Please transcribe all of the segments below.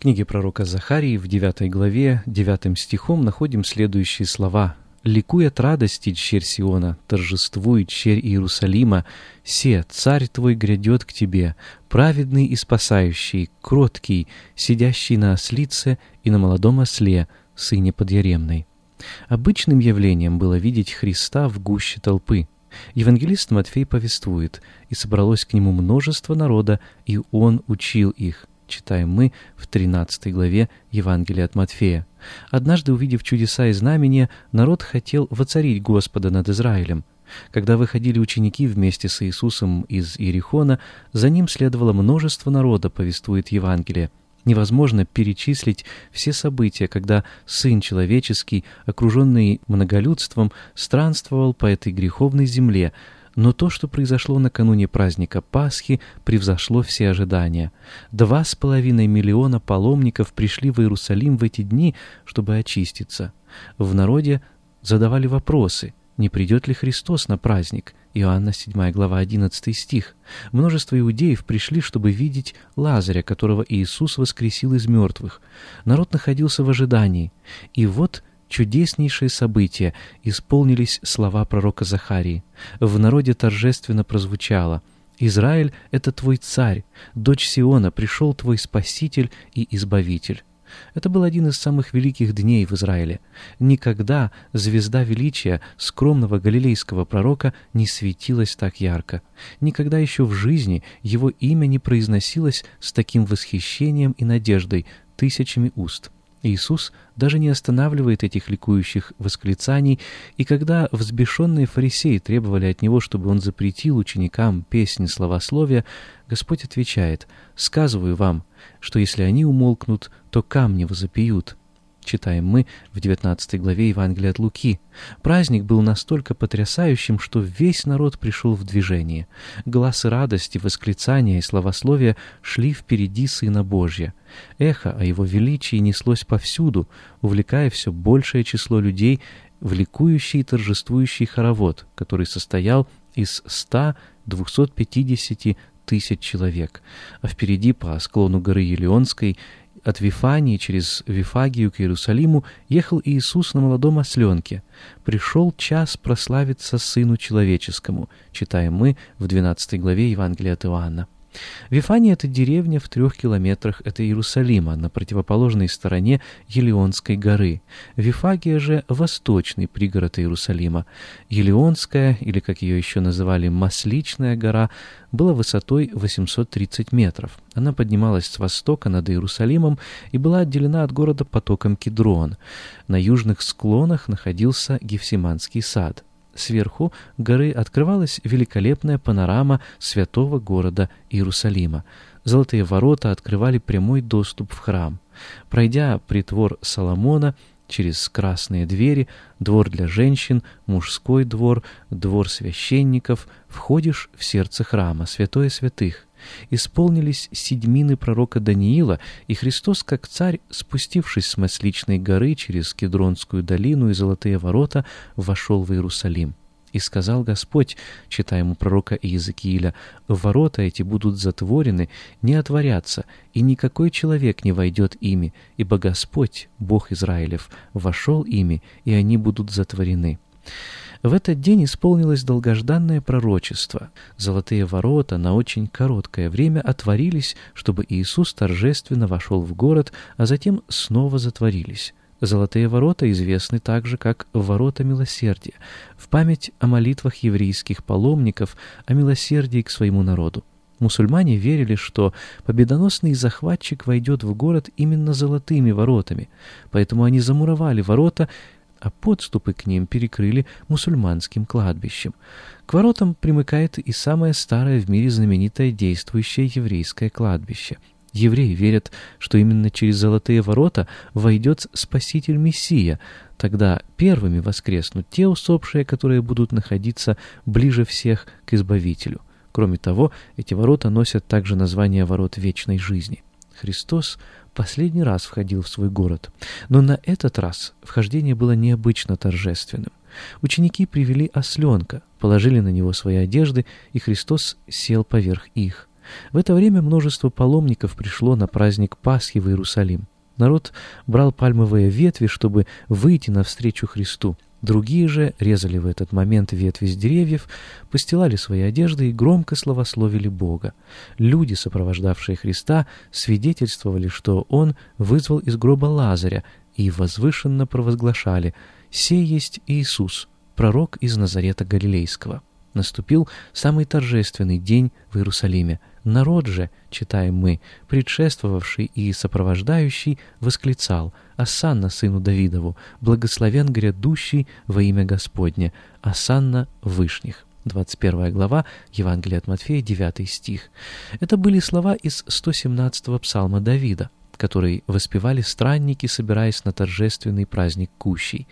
В книге пророка Захарии в 9 главе 9 стихом находим следующие слова «Ликуй от радости, черь Сиона, торжествуй, черь Иерусалима, се, царь твой грядет к тебе, праведный и спасающий, кроткий, сидящий на ослице и на молодом осле, сыне подъяремной». Обычным явлением было видеть Христа в гуще толпы. Евангелист Матфей повествует, «И собралось к нему множество народа, и он учил их» читаем мы в 13 главе Евангелия от Матфея. Однажды, увидев чудеса и знамения, народ хотел воцарить Господа над Израилем. Когда выходили ученики вместе с Иисусом из Иерихона, за ним следовало множество народа, повествует Евангелие. Невозможно перечислить все события, когда Сын Человеческий, окруженный многолюдством, странствовал по этой греховной земле, но то, что произошло накануне праздника Пасхи, превзошло все ожидания. Два с половиной миллиона паломников пришли в Иерусалим в эти дни, чтобы очиститься. В народе задавали вопросы, не придет ли Христос на праздник. Иоанна 7 глава 11 стих. Множество иудеев пришли, чтобы видеть Лазаря, которого Иисус воскресил из мертвых. Народ находился в ожидании. И вот чудеснейшие события, исполнились слова пророка Захарии. В народе торжественно прозвучало «Израиль — это твой царь, дочь Сиона, пришел твой спаситель и избавитель». Это был один из самых великих дней в Израиле. Никогда звезда величия скромного галилейского пророка не светилась так ярко. Никогда еще в жизни его имя не произносилось с таким восхищением и надеждой тысячами уст. Иисус даже не останавливает этих ликующих восклицаний, и когда взбешенные фарисеи требовали от Него, чтобы Он запретил ученикам песни словословия, Господь отвечает, «Сказываю вам, что если они умолкнут, то камни возопьют» читаем мы в 19 главе Евангелия от Луки. Праздник был настолько потрясающим, что весь народ пришел в движение. Глазы радости, восклицания и словословия шли впереди Сына Божья. Эхо о Его величии неслось повсюду, увлекая все большее число людей в ликующий и торжествующий хоровод, который состоял из 100-250 тысяч человек, а впереди по склону горы Елеонской от Вифании через Вифагию к Иерусалиму ехал Иисус на молодом осленке. «Пришел час прославиться Сыну Человеческому», читаем мы в 12 главе Евангелия от Иоанна. Вифания — это деревня в трех километрах от Иерусалима, на противоположной стороне Елеонской горы. Вифагия же — восточный пригород Иерусалима. Елеонская, или, как ее еще называли, Масличная гора, была высотой 830 метров. Она поднималась с востока над Иерусалимом и была отделена от города потоком Кедрон. На южных склонах находился Гефсиманский сад — Сверху горы открывалась великолепная панорама святого города Иерусалима. Золотые ворота открывали прямой доступ в храм. Пройдя притвор Соломона, через красные двери, двор для женщин, мужской двор, двор священников, входишь в сердце храма, святое святых. Исполнились седьмины пророка Даниила, и Христос, как царь, спустившись с Масличной горы через Кедронскую долину и Золотые ворота, вошел в Иерусалим. И сказал Господь, читаем у пророка Иезекииля, «Ворота эти будут затворены, не отворятся, и никакой человек не войдет ими, ибо Господь, Бог Израилев, вошел ими, и они будут затворены». В этот день исполнилось долгожданное пророчество. Золотые ворота на очень короткое время отворились, чтобы Иисус торжественно вошел в город, а затем снова затворились. Золотые ворота известны также как «ворота милосердия», в память о молитвах еврейских паломников о милосердии к своему народу. Мусульмане верили, что победоносный захватчик войдет в город именно золотыми воротами, поэтому они замуровали ворота, а подступы к ним перекрыли мусульманским кладбищем. К воротам примыкает и самое старое в мире знаменитое действующее еврейское кладбище — Евреи верят, что именно через золотые ворота войдет Спаситель Мессия. Тогда первыми воскреснут те усопшие, которые будут находиться ближе всех к Избавителю. Кроме того, эти ворота носят также название ворот вечной жизни. Христос последний раз входил в свой город, но на этот раз вхождение было необычно торжественным. Ученики привели осленка, положили на него свои одежды, и Христос сел поверх их. В это время множество паломников пришло на праздник Пасхи в Иерусалим. Народ брал пальмовые ветви, чтобы выйти навстречу Христу. Другие же резали в этот момент ветви с деревьев, постилали свои одежды и громко славословили Бога. Люди, сопровождавшие Христа, свидетельствовали, что Он вызвал из гроба Лазаря и возвышенно провозглашали «Сей есть Иисус, пророк из Назарета Галилейского». Наступил самый торжественный день в Иерусалиме. Народ же, читаем мы, предшествовавший и сопровождающий, восклицал «Асанна сыну Давидову, благословен грядущий во имя Господне, Асанна Вышних». 21 глава Евангелия от Матфея, 9 стих. Это были слова из 117-го псалма Давида, который воспевали странники, собираясь на торжественный праздник Кущей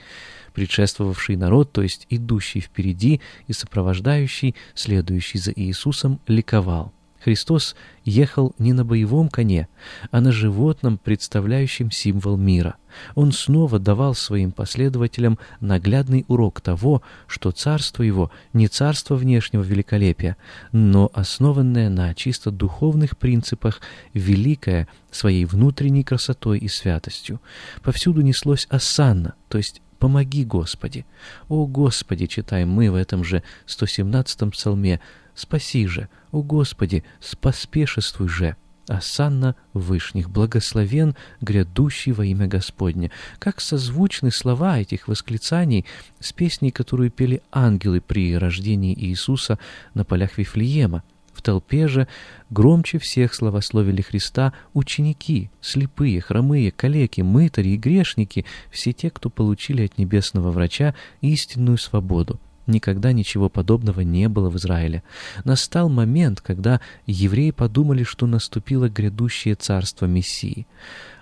предшествовавший народ, то есть идущий впереди и сопровождающий, следующий за Иисусом, ликовал. Христос ехал не на боевом коне, а на животном, представляющем символ мира. Он снова давал своим последователям наглядный урок того, что царство его не царство внешнего великолепия, но основанное на чисто духовных принципах, великое своей внутренней красотой и святостью. Повсюду неслось осанна, то есть Помоги, Господи! О, Господи, читаем мы в этом же 117-м псалме, спаси же, о Господи, споспешествуй же! Асанна Вышних, благословен грядущий во имя Господне. Как созвучны слова этих восклицаний с песней, которую пели ангелы при рождении Иисуса на полях Вифлеема. В толпе же громче всех славословили Христа ученики, слепые, хромые, калеки, мытари и грешники, все те, кто получили от небесного врача истинную свободу. Никогда ничего подобного не было в Израиле. Настал момент, когда евреи подумали, что наступило грядущее царство Мессии.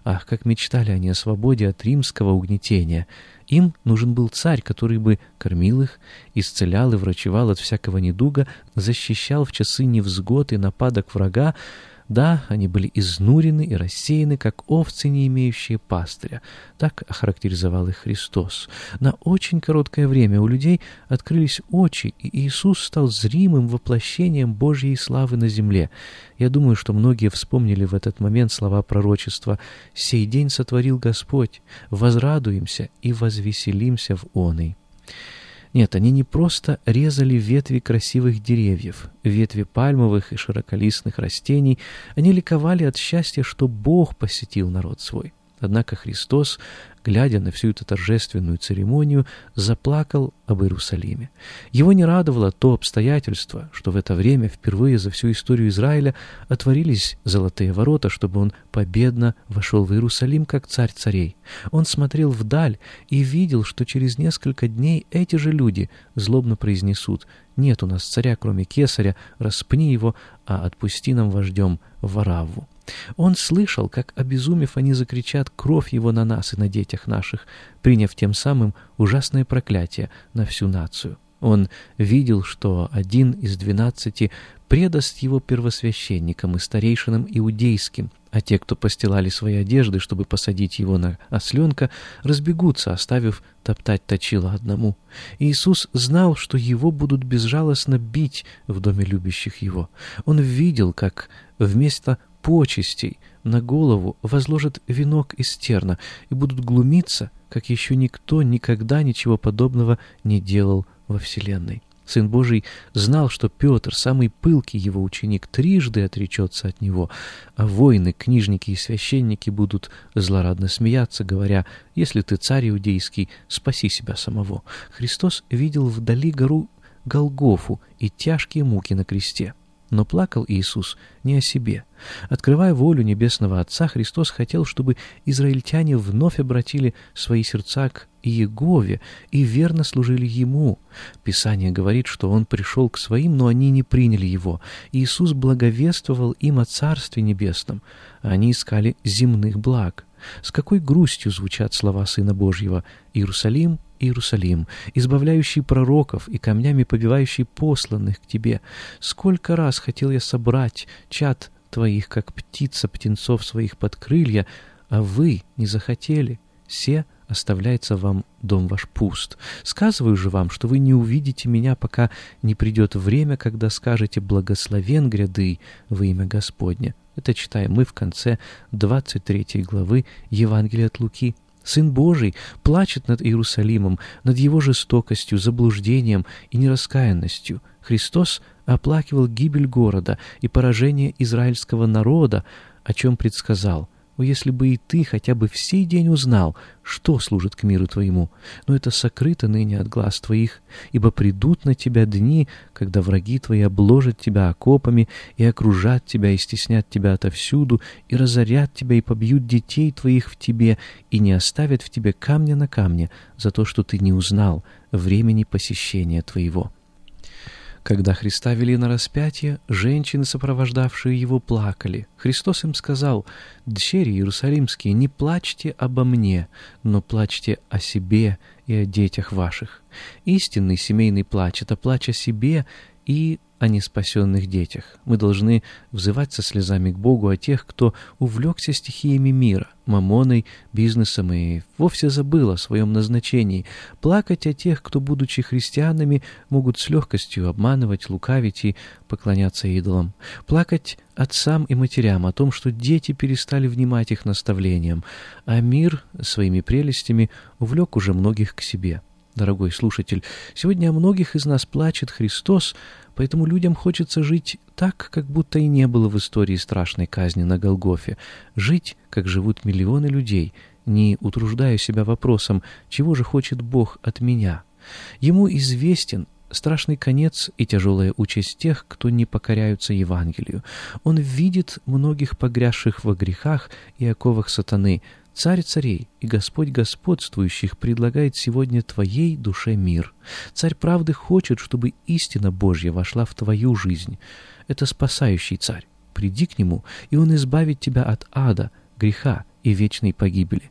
Ах, как мечтали они о свободе от римского угнетения! Им нужен был царь, который бы кормил их, исцелял и врачевал от всякого недуга, защищал в часы невзгод и нападок врага, да, они были изнурены и рассеяны, как овцы, не имеющие пастыря. Так охарактеризовал их Христос. На очень короткое время у людей открылись очи, и Иисус стал зримым воплощением Божьей славы на земле. Я думаю, что многие вспомнили в этот момент слова пророчества «Сей день сотворил Господь, возрадуемся и возвеселимся в оной». Нет, они не просто резали ветви красивых деревьев, ветви пальмовых и широколистных растений, они ликовали от счастья, что Бог посетил народ свой. Однако Христос, глядя на всю эту торжественную церемонию, заплакал об Иерусалиме. Его не радовало то обстоятельство, что в это время впервые за всю историю Израиля отворились золотые ворота, чтобы он победно вошел в Иерусалим как царь царей. Он смотрел вдаль и видел, что через несколько дней эти же люди злобно произнесут «Нет у нас царя, кроме кесаря, распни его, а отпусти нам вождем Вараву». Он слышал, как, обезумев, они закричат «Кровь его на нас и на детях наших», приняв тем самым ужасное проклятие на всю нацию. Он видел, что один из двенадцати предаст его первосвященникам и старейшинам иудейским, а те, кто постилали свои одежды, чтобы посадить его на осленка, разбегутся, оставив топтать точило одному. Иисус знал, что его будут безжалостно бить в доме любящих его. Он видел, как вместо почестей на голову возложат венок из терна и будут глумиться, как еще никто никогда ничего подобного не делал во Вселенной. Сын Божий знал, что Петр, самый пылкий его ученик, трижды отречется от него, а воины, книжники и священники будут злорадно смеяться, говоря, «Если ты царь иудейский, спаси себя самого». Христос видел вдали гору Голгофу и тяжкие муки на кресте. Но плакал Иисус не о себе. Открывая волю Небесного Отца, Христос хотел, чтобы израильтяне вновь обратили свои сердца к Иегове и верно служили Ему. Писание говорит, что Он пришел к своим, но они не приняли Его. Иисус благовествовал им о Царстве Небесном, а они искали земных благ. С какой грустью звучат слова Сына Божьего «Иерусалим, Иерусалим, избавляющий пророков и камнями побивающий посланных к тебе. Сколько раз хотел я собрать чад твоих, как птица птенцов своих под крылья, а вы не захотели. Се оставляется вам дом ваш пуст. Сказываю же вам, что вы не увидите меня, пока не придет время, когда скажете «Благословен гряды во имя Господня». Это читаем мы в конце 23 главы Евангелия от Луки. Сын Божий плачет над Иерусалимом, над его жестокостью, заблуждением и нераскаянностью. Христос оплакивал гибель города и поражение израильского народа, о чем предсказал – о, если бы и ты хотя бы в сей день узнал, что служит к миру твоему, но это сокрыто ныне от глаз твоих, ибо придут на тебя дни, когда враги твои обложат тебя окопами и окружат тебя и стеснят тебя отовсюду, и разорят тебя и побьют детей твоих в тебе, и не оставят в тебе камня на камне за то, что ты не узнал времени посещения твоего». Когда Христа вели на распятие, женщины, сопровождавшие его, плакали. Христос им сказал, «Дщери Иерусалимские, не плачьте обо мне, но плачьте о себе и о детях ваших». Истинный семейный плач — это плач о себе и о неспасенных детях. Мы должны взывать со слезами к Богу о тех, кто увлекся стихиями мира, мамоной, бизнесом и вовсе забыл о своем назначении, плакать о тех, кто, будучи христианами, могут с легкостью обманывать, лукавить и поклоняться идолам, плакать отцам и матерям о том, что дети перестали внимать их наставлениям, а мир своими прелестями увлек уже многих к себе. Дорогой слушатель, сегодня о многих из нас плачет Христос, поэтому людям хочется жить так, как будто и не было в истории страшной казни на Голгофе, жить, как живут миллионы людей, не утруждая себя вопросом, чего же хочет Бог от меня. Ему известен страшный конец и тяжелая участь тех, кто не покоряются Евангелию. Он видит многих погрязших во грехах и оковах сатаны, Царь царей и Господь господствующих предлагает сегодня твоей душе мир. Царь правды хочет, чтобы истина Божья вошла в твою жизнь. Это спасающий царь. Приди к нему, и он избавит тебя от ада, греха и вечной погибели.